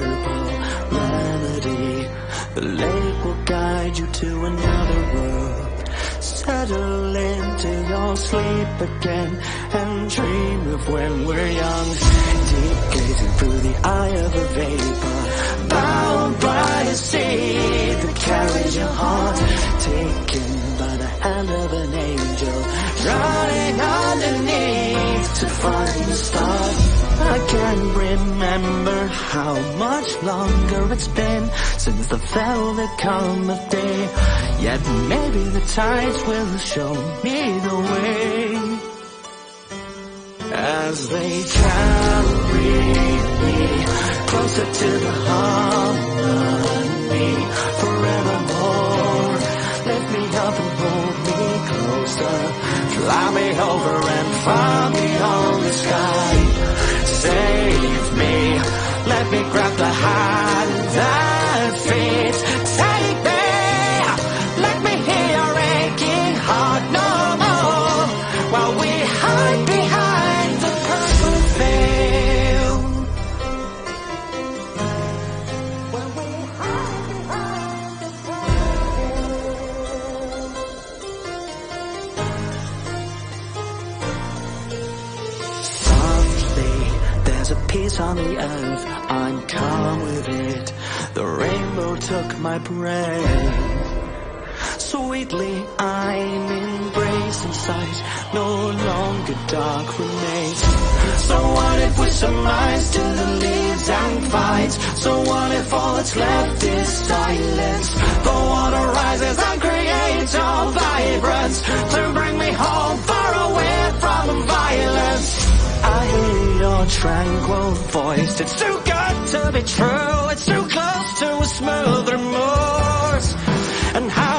purple remedy. The lake will guide you to another world. Settle into your sleep again and dream of when we're young. Deep gazing through the eye of a vapor. Bound by a sea that carries your heart. Taken by the hand of an angel. Running underneath to find the start. Can't remember how much longer it's been since the velvet come of day. Yet maybe the tides will show me the way as they carry me closer to the harmony forevermore. Lift me up and hold me closer, fly me over and me on the sky. Save me, let me grab the hand on the earth. I'm calm with it. The rainbow took my breath. Sweetly, I'm embracing sight. No longer dark remains. So what if we surmise to the leaves and fight? So what if all that's left is silence? The water rises and creates all vibrance to bring me home, far away from violence. Tranquil voice. It's too good to be true. It's too close to a smooth remorse. And how